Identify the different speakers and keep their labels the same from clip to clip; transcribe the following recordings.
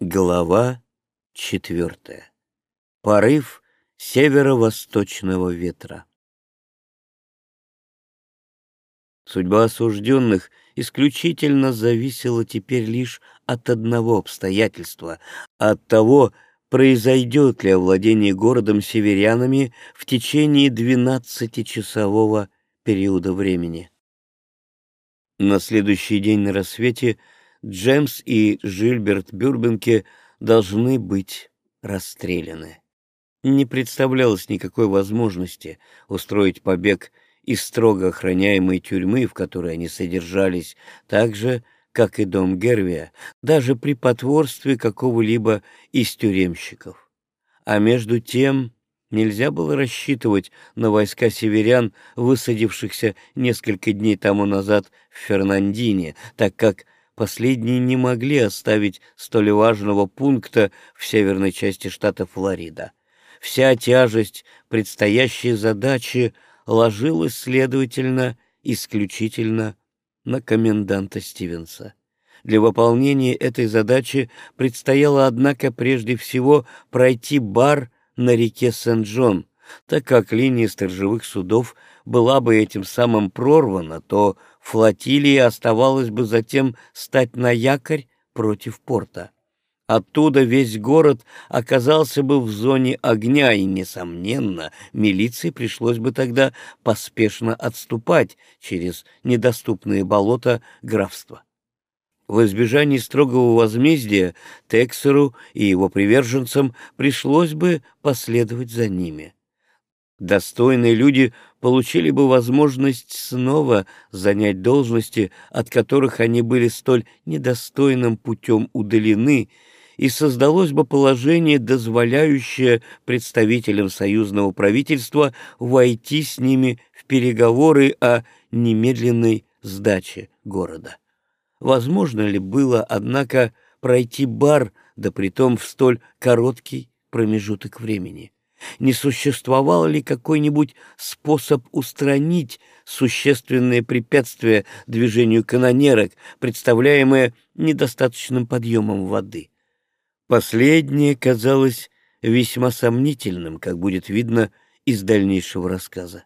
Speaker 1: Глава четвертая. Порыв северо-восточного ветра. Судьба осужденных исключительно зависела теперь лишь от одного обстоятельства, от того, произойдет ли овладение городом северянами в течение двенадцатичасового периода времени. На следующий день на рассвете Джемс и Жильберт Бюрбенке должны быть расстреляны. Не представлялось никакой возможности устроить побег из строго охраняемой тюрьмы, в которой они содержались, так же, как и дом Гервия, даже при потворстве какого-либо из тюремщиков. А между тем нельзя было рассчитывать на войска северян, высадившихся несколько дней тому назад в Фернандине, так как последние не могли оставить столь важного пункта в северной части штата Флорида. Вся тяжесть предстоящей задачи ложилась, следовательно, исключительно на коменданта Стивенса. Для выполнения этой задачи предстояло, однако, прежде всего пройти бар на реке Сент-Джон. Так как линия сторожевых судов была бы этим самым прорвана, то флотилии оставалось бы затем стать на якорь против порта. Оттуда весь город оказался бы в зоне огня, и, несомненно, милиции пришлось бы тогда поспешно отступать через недоступные болота графства. В избежании строгого возмездия Тексеру и его приверженцам пришлось бы последовать за ними. Достойные люди получили бы возможность снова занять должности, от которых они были столь недостойным путем удалены, и создалось бы положение, дозволяющее представителям союзного правительства войти с ними в переговоры о немедленной сдаче города. Возможно ли было, однако, пройти бар, да притом в столь короткий промежуток времени? Не существовал ли какой-нибудь способ устранить существенные препятствия движению канонерок, представляемые недостаточным подъемом воды? Последнее казалось весьма сомнительным, как будет видно из дальнейшего рассказа.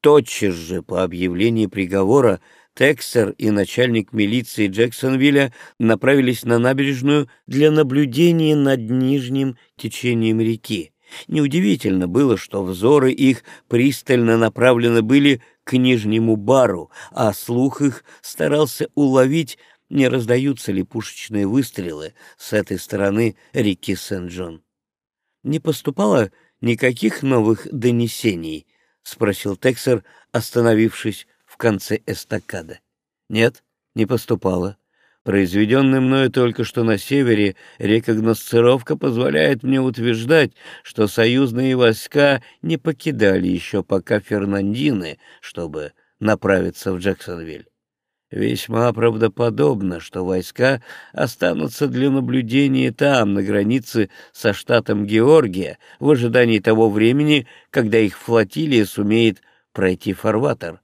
Speaker 1: Тотчас же по объявлении приговора Тексер и начальник милиции Джексонвилля направились на набережную для наблюдения над нижним течением реки. Неудивительно было, что взоры их пристально направлены были к нижнему бару, а слух их старался уловить, не раздаются ли пушечные выстрелы с этой стороны реки Сент-Джон. «Не поступало никаких новых донесений?» — спросил Тексер, остановившись в конце эстакады. Нет, не поступало. Произведенная мною только что на севере рекогносцировка позволяет мне утверждать, что союзные войска не покидали еще пока Фернандины, чтобы направиться в Джексонвиль. Весьма правдоподобно, что войска останутся для наблюдения там, на границе со штатом Георгия, в ожидании того времени, когда их флотилия сумеет пройти фарватер.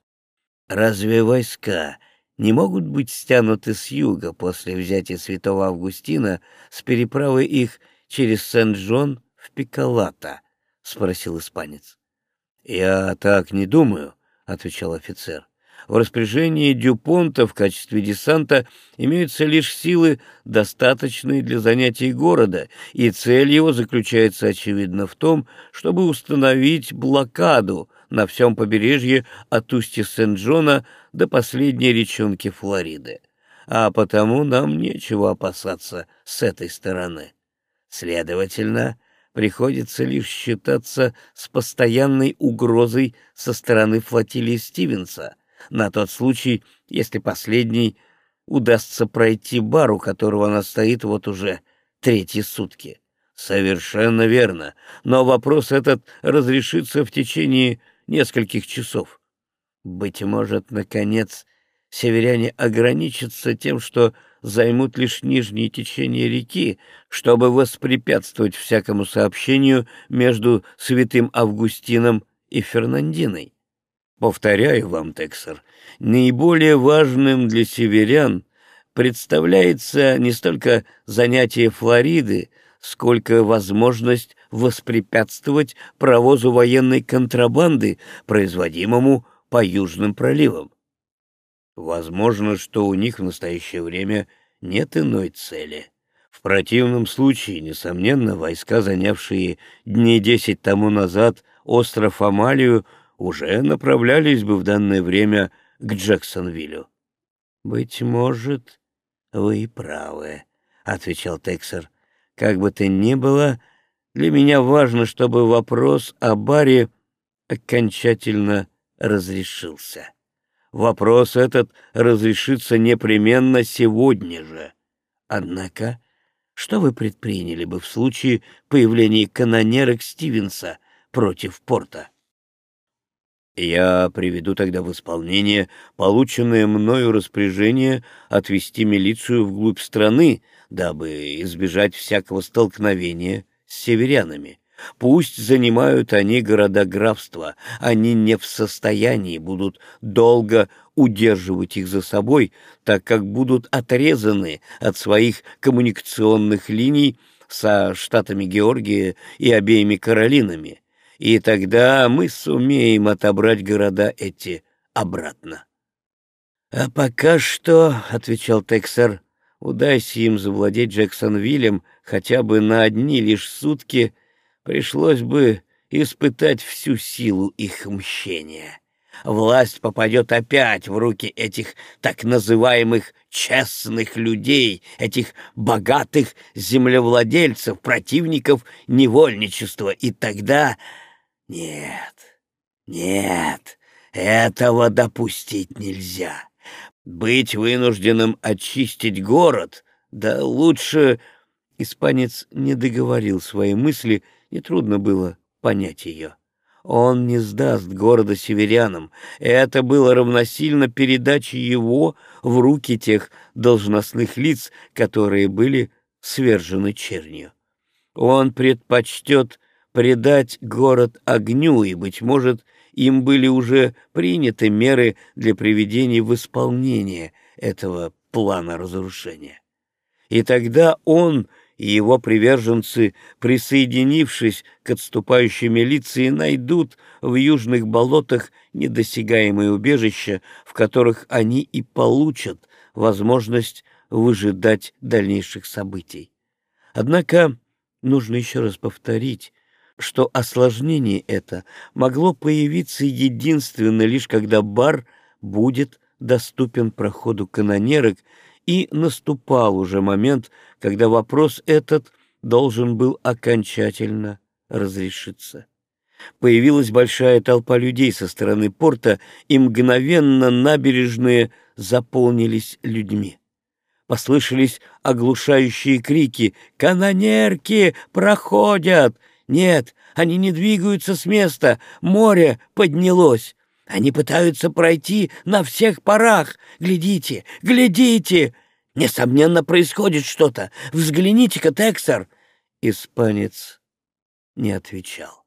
Speaker 1: Разве войска не могут быть стянуты с юга после взятия святого Августина с переправы их через Сент-Джон в Пикалата? — спросил испанец. — Я так не думаю, — отвечал офицер. В распоряжении Дюпонта в качестве десанта имеются лишь силы, достаточные для занятий города, и цель его заключается, очевидно, в том, чтобы установить блокаду на всем побережье от устья Сент-Джона до последней речонки Флориды. А потому нам нечего опасаться с этой стороны. Следовательно, приходится лишь считаться с постоянной угрозой со стороны флотилии Стивенса, на тот случай, если последний удастся пройти бар, у которого она стоит вот уже третьи сутки. Совершенно верно, но вопрос этот разрешится в течение нескольких часов. Быть может, наконец, северяне ограничатся тем, что займут лишь нижнее течение реки, чтобы воспрепятствовать всякому сообщению между святым Августином и Фернандиной. Повторяю вам, Тексер, наиболее важным для северян представляется не столько занятие Флориды, сколько возможность воспрепятствовать провозу военной контрабанды, производимому по Южным проливам. Возможно, что у них в настоящее время нет иной цели. В противном случае, несомненно, войска, занявшие дней десять тому назад остров Амалию, уже направлялись бы в данное время к Джексонвиллю. «Быть может, вы и правы», — отвечал Тексер. «Как бы то ни было, для меня важно, чтобы вопрос о баре окончательно разрешился. Вопрос этот разрешится непременно сегодня же. Однако, что вы предприняли бы в случае появления канонерок Стивенса против порта?» Я приведу тогда в исполнение полученное мною распоряжение отвести милицию вглубь страны, дабы избежать всякого столкновения с северянами. Пусть занимают они города графства, они не в состоянии будут долго удерживать их за собой, так как будут отрезаны от своих коммуникационных линий со штатами Георгия и обеими Каролинами и тогда мы сумеем отобрать города эти обратно. — А пока что, — отвечал Тексер, — удайся им завладеть Джексонвиллем хотя бы на одни лишь сутки, пришлось бы испытать всю силу их мщения. Власть попадет опять в руки этих так называемых честных людей, этих богатых землевладельцев, противников невольничества, и тогда нет, нет, этого допустить нельзя. Быть вынужденным очистить город, да лучше... Испанец не договорил свои мысли, нетрудно было понять ее. Он не сдаст города северянам. Это было равносильно передаче его в руки тех должностных лиц, которые были свержены чернью. Он предпочтет предать город огню, и, быть может, им были уже приняты меры для приведения в исполнение этого плана разрушения. И тогда он и его приверженцы, присоединившись к отступающей милиции, найдут в южных болотах недосягаемые убежища, в которых они и получат возможность выжидать дальнейших событий. Однако нужно еще раз повторить, что осложнение это могло появиться единственно лишь когда бар будет доступен проходу канонерок, и наступал уже момент, когда вопрос этот должен был окончательно разрешиться. Появилась большая толпа людей со стороны порта, и мгновенно набережные заполнились людьми. Послышались оглушающие крики «Канонерки проходят!» Нет, они не двигаются с места, море поднялось. Они пытаются пройти на всех парах. Глядите, глядите! Несомненно, происходит что-то. Взгляните-ка, Тексер!» Испанец не отвечал.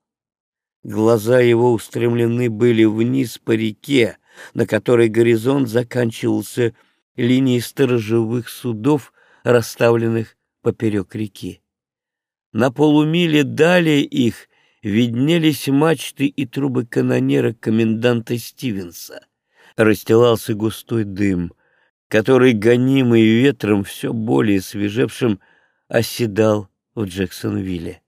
Speaker 1: Глаза его устремлены были вниз по реке, на которой горизонт заканчивался линией сторожевых судов, расставленных поперек реки. На полумиле далее их виднелись мачты и трубы канонера коменданта Стивенса. Расстилался густой дым, который, гонимый ветром все более свежевшим, оседал в Джексонвилле.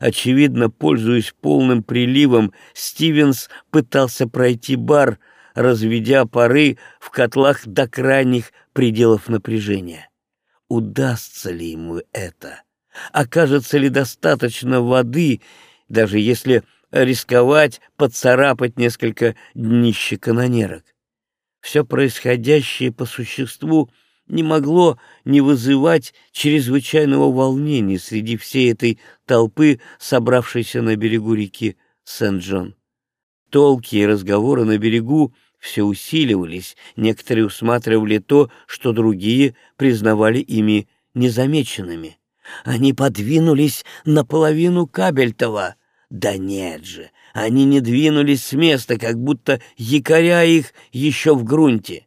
Speaker 1: Очевидно, пользуясь полным приливом, Стивенс пытался пройти бар, разведя пары в котлах до крайних пределов напряжения. Удастся ли ему это? Окажется ли достаточно воды, даже если рисковать поцарапать несколько днища канонерок. Все происходящее по существу не могло не вызывать чрезвычайного волнения среди всей этой толпы, собравшейся на берегу реки Сент-Джон. Толки и разговоры на берегу все усиливались, некоторые усматривали то, что другие признавали ими незамеченными. Они подвинулись наполовину Кабельтова. Да нет же, они не двинулись с места, как будто якоря их еще в грунте.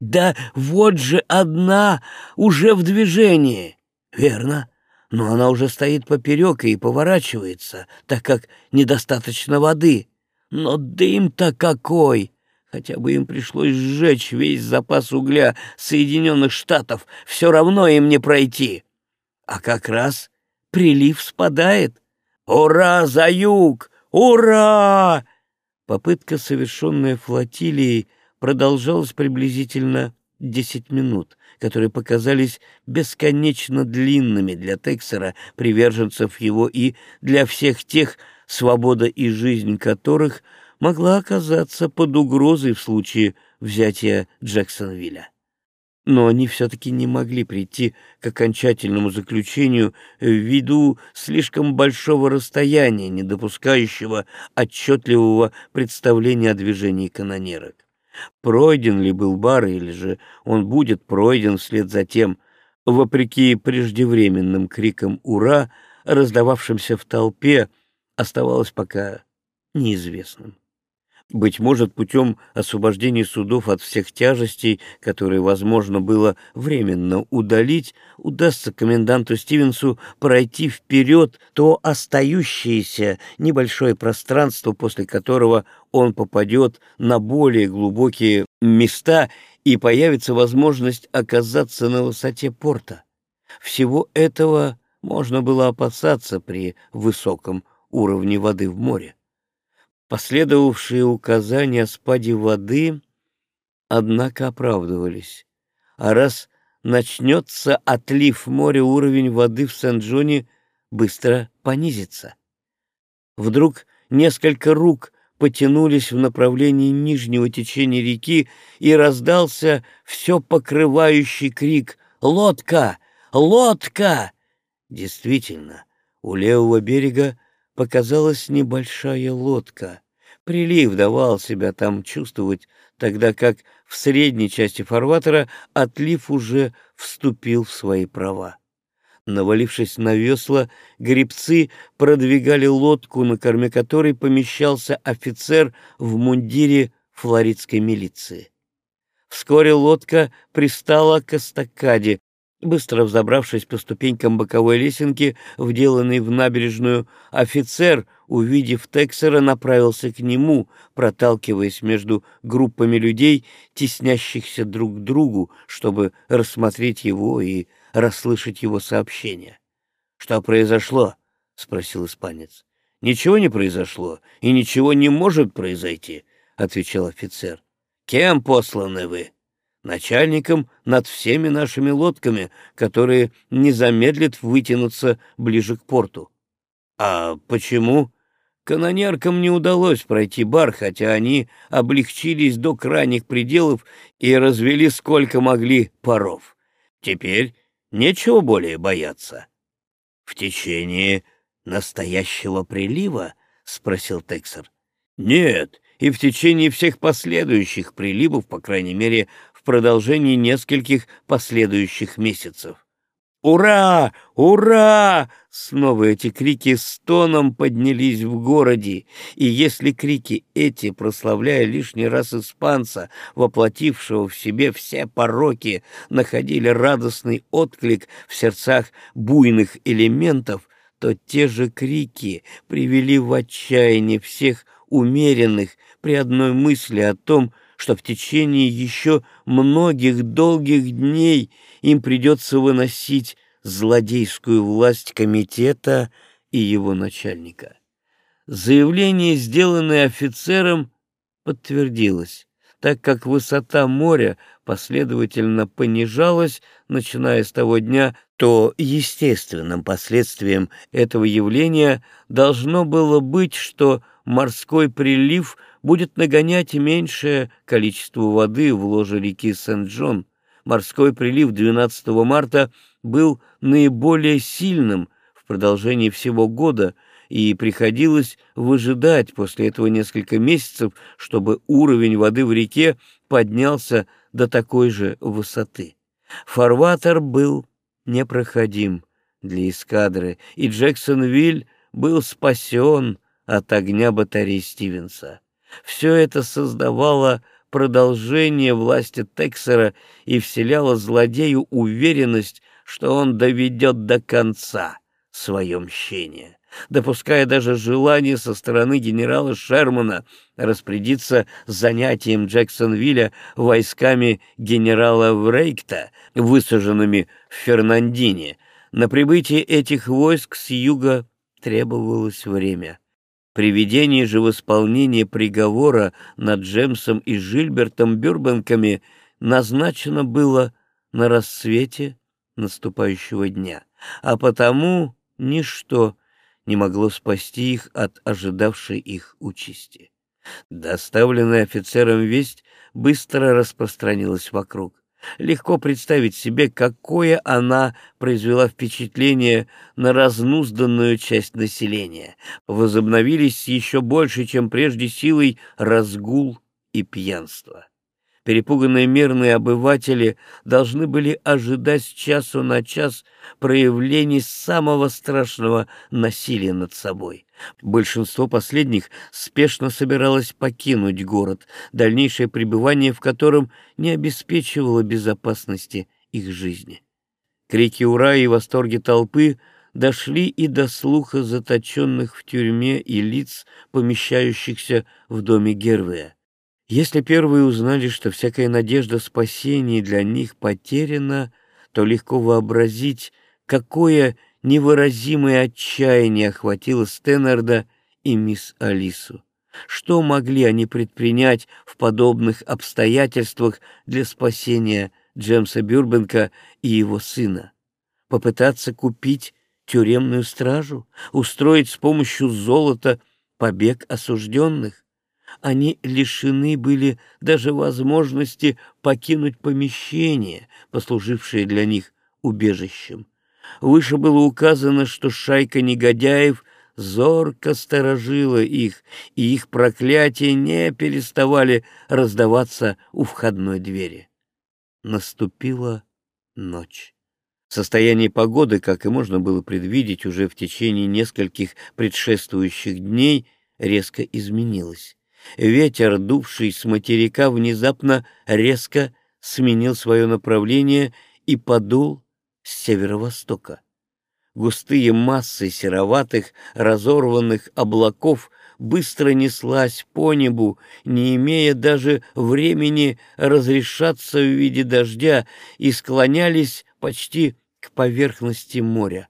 Speaker 1: Да вот же одна уже в движении. Верно, но она уже стоит поперек и поворачивается, так как недостаточно воды. Но дым-то какой! Хотя бы им пришлось сжечь весь запас угля Соединенных Штатов, все равно им не пройти. А как раз прилив спадает. Ура за юг! Ура! Попытка, совершенная флотилией, продолжалась приблизительно десять минут, которые показались бесконечно длинными для Тексера, приверженцев его и для всех тех, свобода и жизнь которых могла оказаться под угрозой в случае взятия Джексонвилля но они все-таки не могли прийти к окончательному заключению ввиду слишком большого расстояния, не допускающего отчетливого представления о движении канонерок. Пройден ли был бар, или же он будет пройден вслед за тем, вопреки преждевременным крикам «Ура!», раздававшимся в толпе, оставалось пока неизвестным быть может, путем освобождения судов от всех тяжестей, которые возможно было временно удалить, удастся коменданту Стивенсу пройти вперед то остающееся небольшое пространство, после которого он попадет на более глубокие места и появится возможность оказаться на высоте порта. Всего этого можно было опасаться при высоком уровне воды в море. Последовавшие указания о спаде воды, однако, оправдывались. А раз начнется отлив моря, уровень воды в Сен-Джоне быстро понизится. Вдруг несколько рук потянулись в направлении нижнего течения реки, и раздался все покрывающий крик «Лодка! Лодка!» Действительно, у левого берега показалась небольшая лодка. Прилив давал себя там чувствовать, тогда как в средней части фарватера отлив уже вступил в свои права. Навалившись на весла, гребцы продвигали лодку, на корме которой помещался офицер в мундире флоридской милиции. Вскоре лодка пристала к эстакаде, Быстро взобравшись по ступенькам боковой лесенки, вделанной в набережную, офицер, увидев Тексера, направился к нему, проталкиваясь между группами людей, теснящихся друг к другу, чтобы рассмотреть его и расслышать его сообщение. «Что произошло?» — спросил испанец. «Ничего не произошло, и ничего не может произойти», — отвечал офицер. «Кем посланы вы?» Начальником над всеми нашими лодками, которые не замедлят вытянуться ближе к порту. А почему? Канонеркам не удалось пройти бар, хотя они облегчились до крайних пределов и развели сколько могли паров. Теперь нечего более бояться. — В течение настоящего прилива? — спросил Тексер. — Нет, и в течение всех последующих приливов, по крайней мере, продолжении нескольких последующих месяцев. «Ура! Ура!» Снова эти крики с тоном поднялись в городе, и если крики эти, прославляя лишний раз испанца, воплотившего в себе все пороки, находили радостный отклик в сердцах буйных элементов, то те же крики привели в отчаяние всех умеренных при одной мысли о том, что в течение еще многих долгих дней им придется выносить злодейскую власть комитета и его начальника. Заявление, сделанное офицером, подтвердилось, так как высота моря последовательно понижалась, начиная с того дня, то естественным последствием этого явления должно было быть, что морской прилив будет нагонять меньшее количество воды в ложе реки Сент-Джон. Морской прилив 12 марта был наиболее сильным в продолжении всего года, и приходилось выжидать после этого несколько месяцев, чтобы уровень воды в реке поднялся до такой же высоты. Фарватер был непроходим для эскадры, и Джексонвиль был спасен от огня батареи Стивенса. Все это создавало продолжение власти Тексера и вселяло злодею уверенность, что он доведет до конца свое мщение, допуская даже желание со стороны генерала Шермана распорядиться занятием Джексонвилля войсками генерала Врейкта, высаженными в Фернандине. На прибытие этих войск с юга требовалось время. Приведение же в исполнение приговора над Джемсом и Жильбертом Бюрбанками назначено было на рассвете наступающего дня, а потому ничто не могло спасти их от ожидавшей их участи. Доставленная офицером весть быстро распространилась вокруг. Легко представить себе, какое она произвела впечатление на разнузданную часть населения. Возобновились еще больше, чем прежде силой разгул и пьянство. Перепуганные мирные обыватели должны были ожидать с часу на час проявлений самого страшного насилия над собой. Большинство последних спешно собиралось покинуть город, дальнейшее пребывание в котором не обеспечивало безопасности их жизни. Крики «Ура!» и восторги толпы дошли и до слуха заточенных в тюрьме и лиц, помещающихся в доме Гервея. Если первые узнали, что всякая надежда спасения для них потеряна, то легко вообразить, какое невыразимое отчаяние охватило Стэннерда и мисс Алису. Что могли они предпринять в подобных обстоятельствах для спасения Джемса Бюрбенка и его сына? Попытаться купить тюремную стражу? Устроить с помощью золота побег осужденных? Они лишены были даже возможности покинуть помещение, послужившее для них убежищем. Выше было указано, что шайка негодяев зорко сторожила их, и их проклятия не переставали раздаваться у входной двери. Наступила ночь. Состояние погоды, как и можно было предвидеть уже в течение нескольких предшествующих дней, резко изменилось. Ветер, дувший с материка, внезапно резко сменил свое направление и подул с северо-востока. Густые массы сероватых, разорванных облаков быстро неслась по небу, не имея даже времени разрешаться в виде дождя, и склонялись почти к поверхности моря.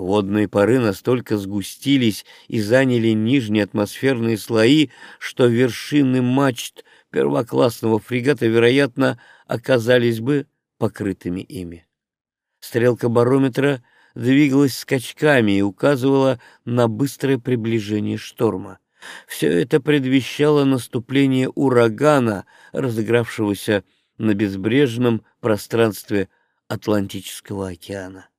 Speaker 1: Водные пары настолько сгустились и заняли нижние атмосферные слои, что вершины мачт первоклассного фрегата, вероятно, оказались бы покрытыми ими. Стрелка барометра двигалась скачками и указывала на быстрое приближение шторма. Все это предвещало наступление урагана, разыгравшегося на безбрежном пространстве Атлантического океана.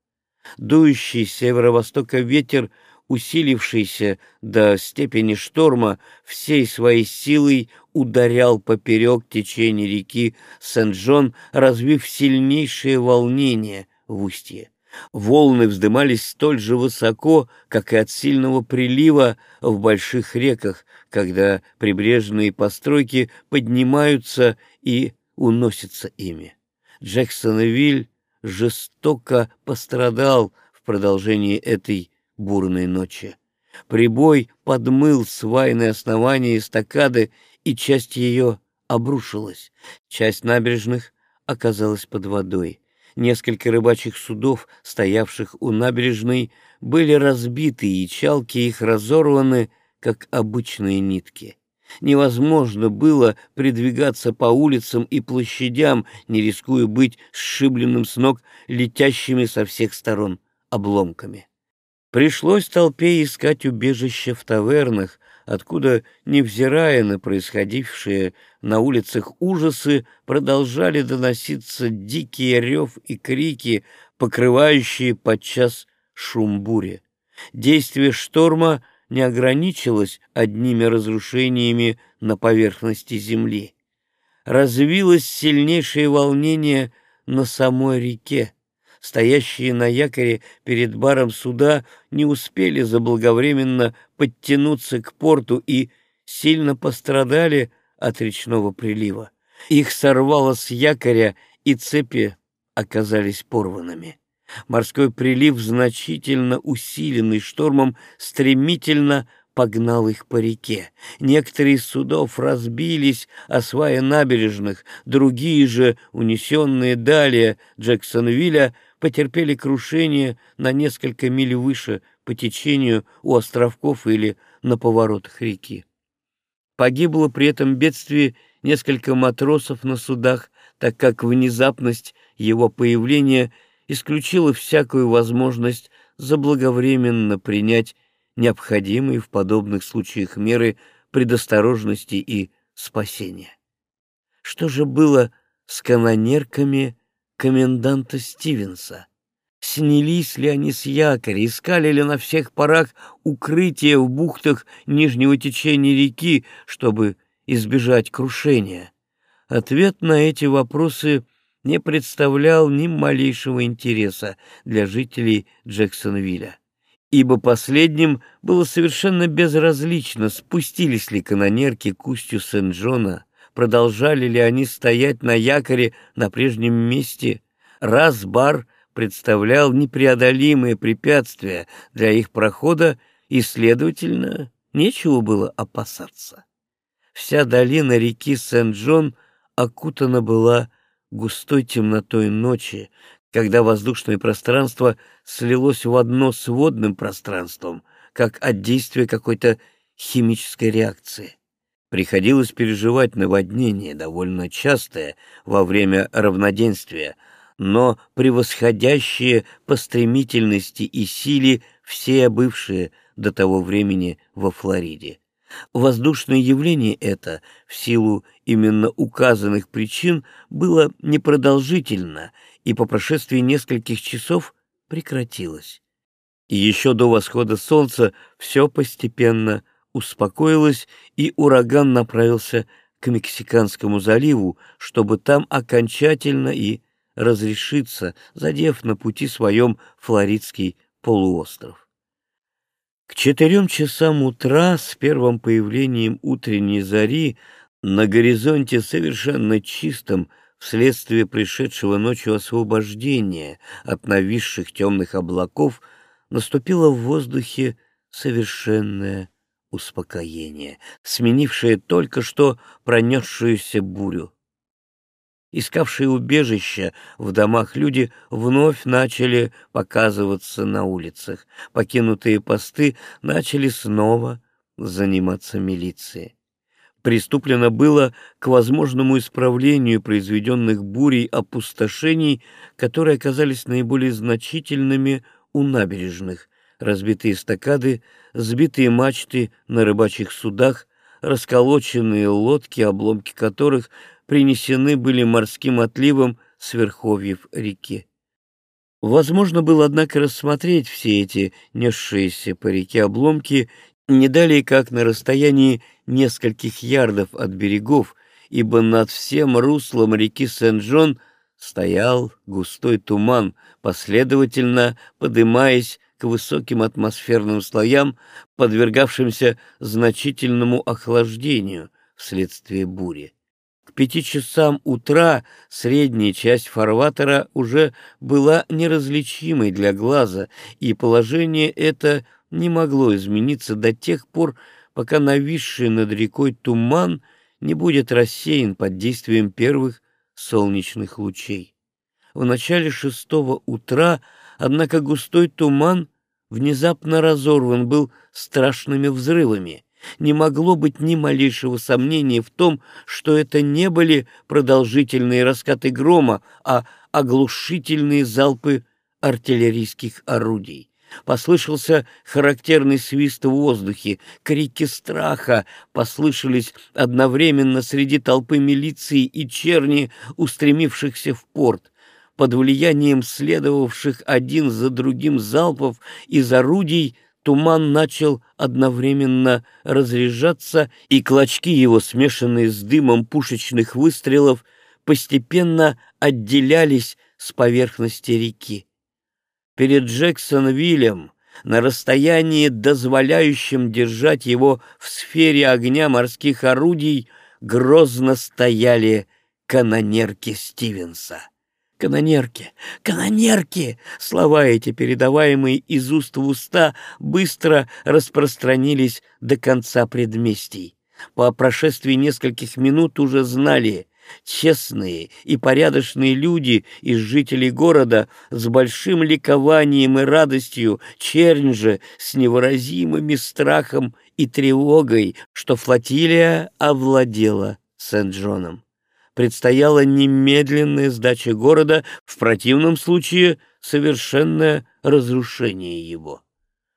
Speaker 1: Дующий северо-востока ветер, усилившийся до степени шторма, всей своей силой ударял поперек течения реки Сент-Джон, развив сильнейшее волнение в устье. Волны вздымались столь же высоко, как и от сильного прилива в больших реках, когда прибрежные постройки поднимаются и уносятся ими. Джексонвиль жестоко пострадал в продолжении этой бурной ночи. Прибой подмыл свайное основание эстакады, и часть ее обрушилась. Часть набережных оказалась под водой. Несколько рыбачьих судов, стоявших у набережной, были разбиты, и чалки их разорваны, как обычные нитки. Невозможно было передвигаться по улицам и площадям, не рискуя быть сшибленным с ног летящими со всех сторон обломками. Пришлось толпе искать убежище в тавернах, откуда, невзирая на происходившие на улицах ужасы, продолжали доноситься дикие рев и крики, покрывающие подчас шум бури. Действие шторма не ограничилась одними разрушениями на поверхности земли. Развилось сильнейшее волнение на самой реке. Стоящие на якоре перед баром суда не успели заблаговременно подтянуться к порту и сильно пострадали от речного прилива. Их сорвало с якоря, и цепи оказались порванными. Морской прилив, значительно усиленный штормом, стремительно погнал их по реке. Некоторые из судов разбились о сваи набережных, другие же, унесенные далее Джексонвилля, потерпели крушение на несколько миль выше по течению у островков или на поворотах реки. Погибло при этом бедствии несколько матросов на судах, так как внезапность его появления исключила всякую возможность заблаговременно принять необходимые в подобных случаях меры предосторожности и спасения. Что же было с канонерками коменданта Стивенса? Снялись ли они с якоря, искали ли на всех парах укрытия в бухтах нижнего течения реки, чтобы избежать крушения? Ответ на эти вопросы не представлял ни малейшего интереса для жителей Джексонвилля ибо последним было совершенно безразлично, спустились ли канонерки к устью Сент-Джона, продолжали ли они стоять на якоре на прежнем месте. Раз бар представлял непреодолимые препятствия для их прохода, и, следовательно, нечего было опасаться. Вся долина реки Сент-Джон окутана была густой темнотой ночи, когда воздушное пространство слилось в одно с водным пространством, как от действия какой-то химической реакции. Приходилось переживать наводнение, довольно частое во время равноденствия, но превосходящие по стремительности и силе все бывшие до того времени во Флориде. Воздушное явление это, в силу именно указанных причин, было непродолжительно и по прошествии нескольких часов прекратилось. И еще до восхода солнца все постепенно успокоилось, и ураган направился к Мексиканскому заливу, чтобы там окончательно и разрешиться, задев на пути своем Флоридский полуостров. К четырем часам утра с первым появлением утренней зари на горизонте совершенно чистом вследствие пришедшего ночью освобождения от нависших темных облаков наступило в воздухе совершенное успокоение, сменившее только что пронесшуюся бурю. Искавшие убежища в домах люди вновь начали показываться на улицах. Покинутые посты начали снова заниматься милицией приступлено было к возможному исправлению произведенных бурей опустошений, которые оказались наиболее значительными у набережных, разбитые стакады, сбитые мачты на рыбачьих судах, расколоченные лодки, обломки которых принесены были морским отливом с верховьев реки. Возможно было, однако, рассмотреть все эти несшиеся по реке обломки не далее как на расстоянии нескольких ярдов от берегов, ибо над всем руслом реки Сен-Джон стоял густой туман, последовательно подымаясь к высоким атмосферным слоям, подвергавшимся значительному охлаждению вследствие бури. К пяти часам утра средняя часть фарватера уже была неразличимой для глаза, и положение это не могло измениться до тех пор, пока нависший над рекой туман не будет рассеян под действием первых солнечных лучей. В начале шестого утра, однако, густой туман внезапно разорван был страшными взрывами. Не могло быть ни малейшего сомнения в том, что это не были продолжительные раскаты грома, а оглушительные залпы артиллерийских орудий. Послышался характерный свист в воздухе, крики страха послышались одновременно среди толпы милиции и черни, устремившихся в порт. Под влиянием следовавших один за другим залпов из орудий туман начал одновременно разряжаться, и клочки его, смешанные с дымом пушечных выстрелов, постепенно отделялись с поверхности реки перед Джексонвиллем на расстоянии, дозволяющем держать его в сфере огня морских орудий, грозно стояли канонерки Стивенса. «Канонерки! Канонерки!» Слова эти, передаваемые из уст в уста, быстро распространились до конца предместий. По прошествии нескольких минут уже знали, честные и порядочные люди из жителей города с большим ликованием и радостью, чернь же с невыразимыми страхом и тревогой, что флотилия овладела Сент-Джоном предстояла немедленная сдача города, в противном случае совершенное разрушение его.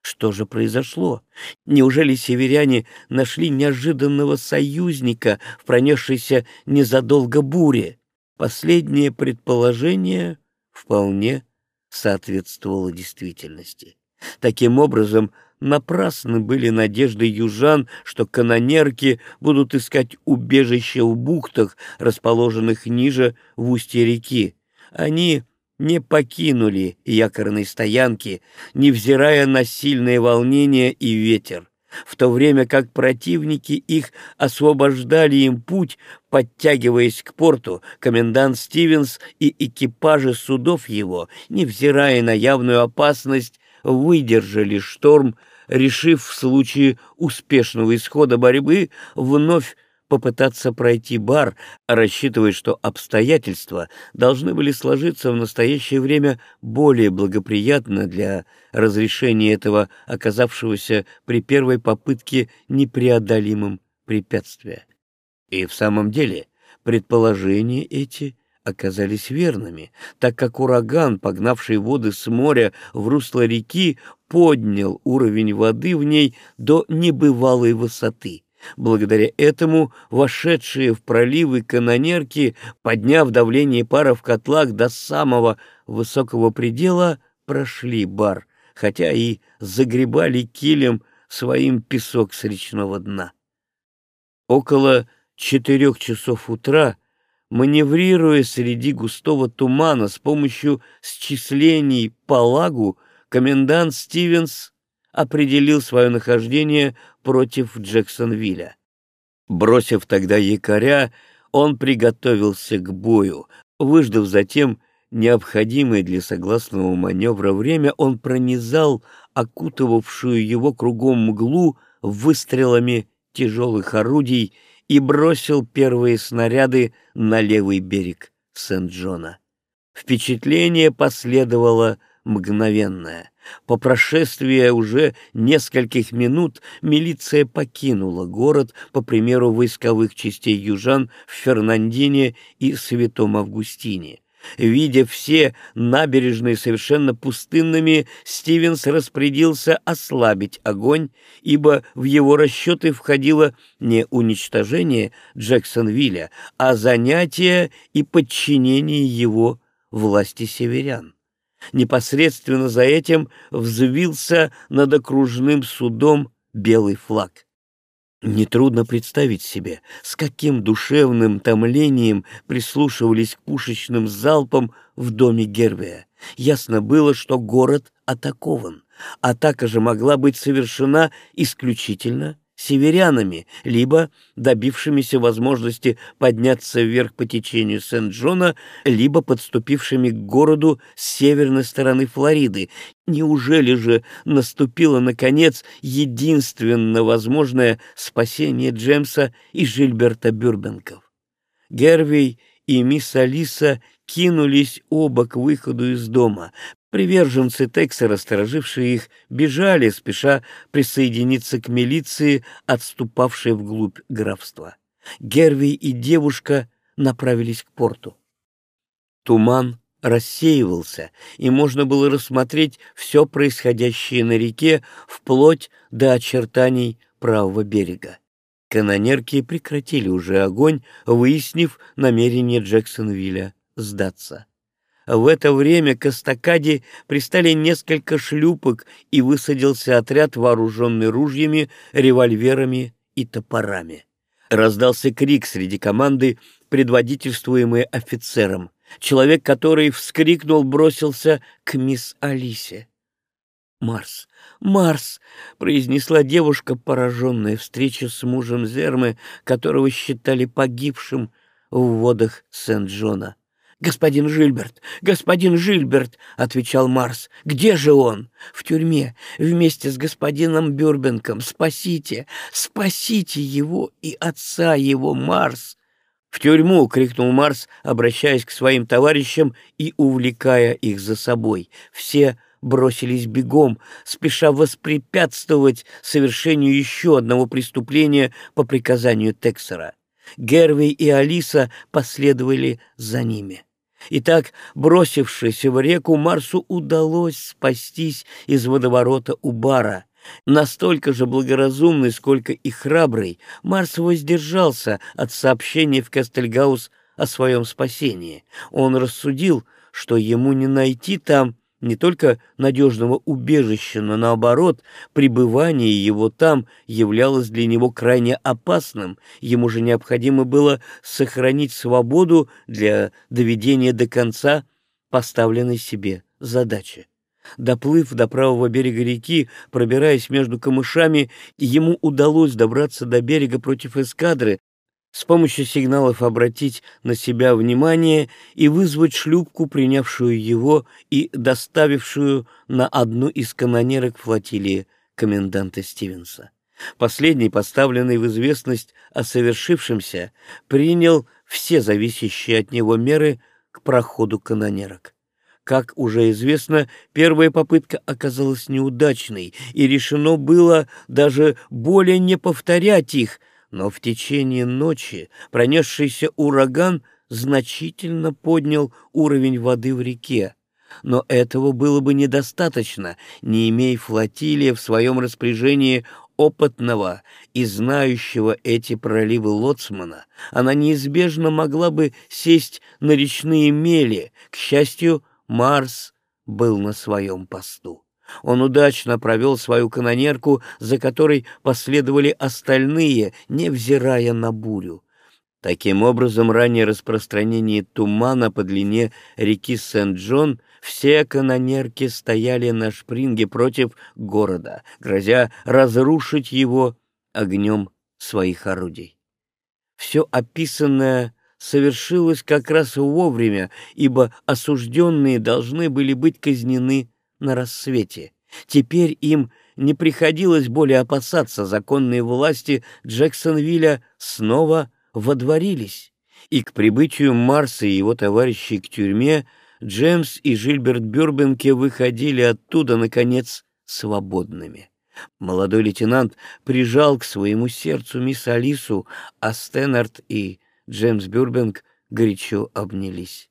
Speaker 1: Что же произошло? Неужели северяне нашли неожиданного союзника в пронесшейся незадолго буре? Последнее предположение вполне соответствовало действительности. Таким образом, Напрасны были надежды южан, что канонерки будут искать убежище в бухтах, расположенных ниже в устье реки. Они не покинули якорной стоянки, невзирая на сильное волнение и ветер, в то время как противники их освобождали им путь, подтягиваясь к порту, комендант Стивенс и экипажи судов его, невзирая на явную опасность, выдержали шторм, решив в случае успешного исхода борьбы вновь попытаться пройти бар, рассчитывая, что обстоятельства должны были сложиться в настоящее время более благоприятно для разрешения этого оказавшегося при первой попытке непреодолимым препятствия. И в самом деле предположения эти оказались верными, так как ураган, погнавший воды с моря в русло реки, поднял уровень воды в ней до небывалой высоты. Благодаря этому вошедшие в проливы канонерки, подняв давление пара в котлах до самого высокого предела, прошли бар, хотя и загребали килем своим песок с речного дна. Около четырех часов утра маневрируя среди густого тумана с помощью счислений по лагу, комендант Стивенс определил свое нахождение против Джексонвилля. Бросив тогда якоря, он приготовился к бою. Выждав затем необходимое для согласного маневра время, он пронизал окутывавшую его кругом мглу выстрелами тяжелых орудий и бросил первые снаряды на левый берег Сент-Джона. Впечатление последовало мгновенное. По прошествии уже нескольких минут милиция покинула город по примеру войсковых частей южан в Фернандине и Святом Августине. Видя все набережные совершенно пустынными, Стивенс распорядился ослабить огонь, ибо в его расчеты входило не уничтожение Джексонвилля, а занятие и подчинение его власти северян. Непосредственно за этим взвился над окружным судом белый флаг. Нетрудно представить себе, с каким душевным томлением прислушивались к пушечным залпам в доме Гервия. Ясно было, что город атакован. Атака же могла быть совершена исключительно северянами, либо добившимися возможности подняться вверх по течению Сент-Джона, либо подступившими к городу с северной стороны Флориды. Неужели же наступило, наконец, единственно возможное спасение Джемса и Жильберта Бюрбенков? Гервей и мисс Алиса кинулись оба к выходу из дома. Приверженцы Тексера, сторожившие их, бежали, спеша присоединиться к милиции, отступавшей вглубь графства. Герви и девушка направились к порту. Туман рассеивался, и можно было рассмотреть все происходящее на реке вплоть до очертаний правого берега. Канонерки прекратили уже огонь, выяснив намерение Джексонвилля сдаться. В это время к эстакаде пристали несколько шлюпок и высадился отряд, вооруженный ружьями, револьверами и топорами. Раздался крик среди команды, предводительствуемый офицером. Человек, который вскрикнул, бросился к мисс Алисе. Марс, Марс!» — произнесла девушка, пораженная встречей с мужем Зермы, которого считали погибшим в водах Сент-Джона. «Господин Жильберт! Господин Жильберт!» — отвечал Марс. «Где же он?» «В тюрьме, вместе с господином Бюрбенком. Спасите! Спасите его и отца его, Марс!» «В тюрьму!» — крикнул Марс, обращаясь к своим товарищам и увлекая их за собой. Все бросились бегом, спеша воспрепятствовать совершению еще одного преступления по приказанию Тексера. Гервей и Алиса последовали за ними. Итак, бросившись в реку, Марсу удалось спастись из водоворота у бара. Настолько же благоразумный, сколько и храбрый, Марс воздержался от сообщения в Кастельгаус о своем спасении. Он рассудил, что ему не найти там не только надежного убежища, но наоборот, пребывание его там являлось для него крайне опасным. Ему же необходимо было сохранить свободу для доведения до конца поставленной себе задачи. Доплыв до правого берега реки, пробираясь между камышами, ему удалось добраться до берега против эскадры, с помощью сигналов обратить на себя внимание и вызвать шлюпку, принявшую его и доставившую на одну из канонерок флотилии коменданта Стивенса. Последний, поставленный в известность о совершившемся, принял все зависящие от него меры к проходу канонерок. Как уже известно, первая попытка оказалась неудачной, и решено было даже более не повторять их — но в течение ночи пронесшийся ураган значительно поднял уровень воды в реке. Но этого было бы недостаточно, не имея флотилия в своем распоряжении опытного и знающего эти проливы лоцмана, она неизбежно могла бы сесть на речные мели. К счастью, Марс был на своем посту. Он удачно провел свою канонерку, за которой последовали остальные, невзирая на бурю. Таким образом, ранее распространение тумана по длине реки Сент-Джон все канонерки стояли на шпринге против города, грозя разрушить его огнем своих орудий. Все описанное совершилось как раз вовремя, ибо осужденные должны были быть казнены на рассвете. Теперь им не приходилось более опасаться, законные власти Джексонвилля снова водворились. И к прибытию Марса и его товарищей к тюрьме Джеймс и Жильберт Бюрбенке выходили оттуда, наконец, свободными. Молодой лейтенант прижал к своему сердцу мисс Алису, а Стэннард и Джеймс Бюрбенк горячо обнялись.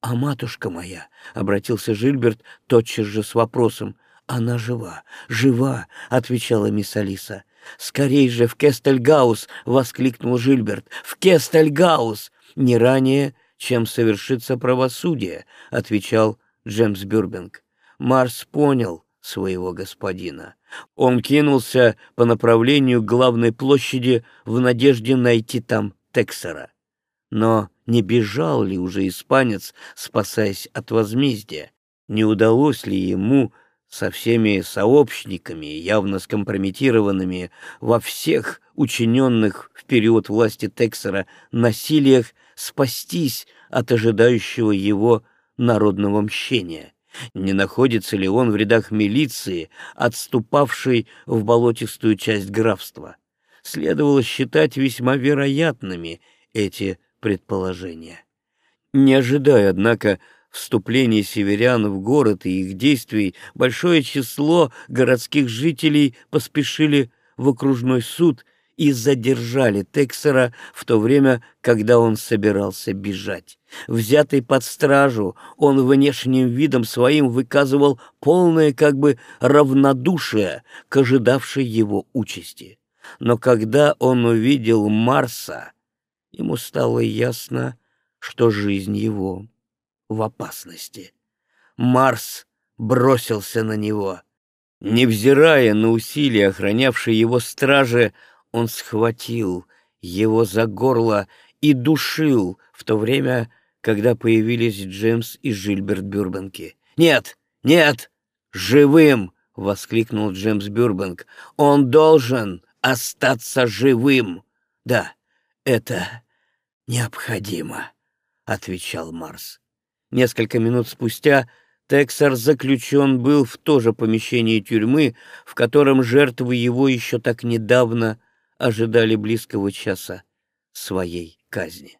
Speaker 1: «А матушка моя?» — обратился Жильберт тотчас же с вопросом. «Она жива, жива!» — отвечала мисс Алиса. «Скорей же в Кестельгаус!» — воскликнул Жильберт. «В Кестельгаус!» «Не ранее, чем совершится правосудие», — отвечал Джемс Бюрбинг. Марс понял своего господина. Он кинулся по направлению главной площади в надежде найти там Тексера. Но не бежал ли уже испанец, спасаясь от возмездия? Не удалось ли ему со всеми сообщниками, явно скомпрометированными во всех учиненных в период власти Тексера насилиях, спастись от ожидающего его народного мщения? Не находится ли он в рядах милиции, отступавшей в болотистую часть графства? Следовало считать весьма вероятными эти предположения. Не ожидая, однако, вступления северян в город и их действий, большое число городских жителей поспешили в окружной суд и задержали Тексера в то время, когда он собирался бежать. Взятый под стражу, он внешним видом своим выказывал полное как бы равнодушие к ожидавшей его участи. Но когда он увидел Марса, ему стало ясно, что жизнь его в опасности. Марс бросился на него. Невзирая на усилия, охранявшие его стражи, он схватил его за горло и душил в то время, когда появились Джеймс и Жильберт Бюрбенки. «Нет! Нет! Живым!» — воскликнул Джеймс Бюрбанк. «Он должен остаться живым!» «Да, это необходимо», — отвечал Марс. Несколько минут спустя Тексар заключен был в то же помещение тюрьмы, в котором жертвы его еще так недавно ожидали близкого часа своей казни.